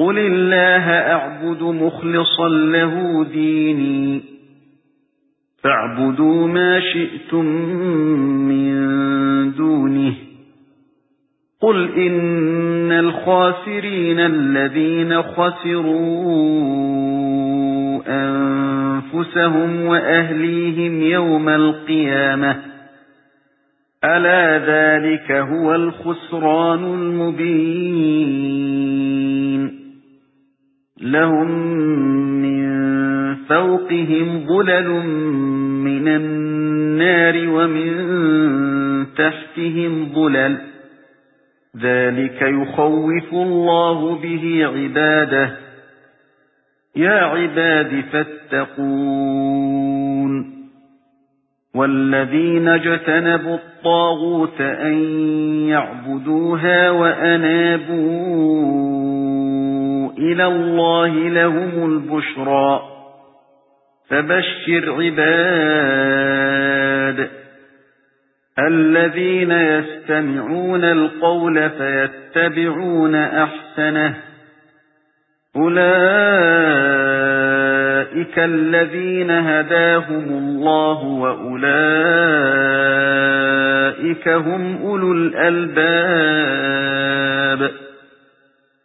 قُلِ اللَّهَ أَعْبُدُ مُخْلِصًا لَّهُ دِينِي فَاعْبُدُوا مَا شِئْتُم مِّن دُونِهِ قُلْ إِنَّ الْخَاسِرِينَ الَّذِينَ خَسِرُوا أَنفُسَهُمْ وَأَهْلِيهِمْ يَوْمَ الْقِيَامَةِ أَلَا ذَلِكَ هُوَ الْخُسْرَانُ الْمُبِينُ لَهُم مِّن فَوْقِهِمْ ظُلَلٌ مِّنَ النَّارِ وَمِن تَحْتِهِمْ ظُلَلٌ. ذَلِكَ يُخَوِّفُ اللَّهُ بِهِ عِبَادَهُ. يَا عِبَادِ فَاتَّقُونِ. وَالَّذِينَ اجْتَنَبُوا الطَّاغُوتَ أَن يَعْبُدُوهَا وَأَنَابُوا إِلَى اللَّهِ لَهُمُ الْبُشْرَى. فَبَشِّرْ عِبَادِ الَّذِينَ يَسْتَمِعُونَ الْقَوْلَ فَيَتَّبِعُونَ أَحْسَنَهُ. أُولَئِكَ الَّذِينَ هَدَاهُمُ اللَّهُ وَأُولَئِكَ هُمْ أُولُو الْأَلْبَابِ.